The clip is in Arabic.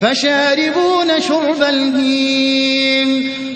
فَشَارِبُونَ شُرْبَ الْهِيمِ.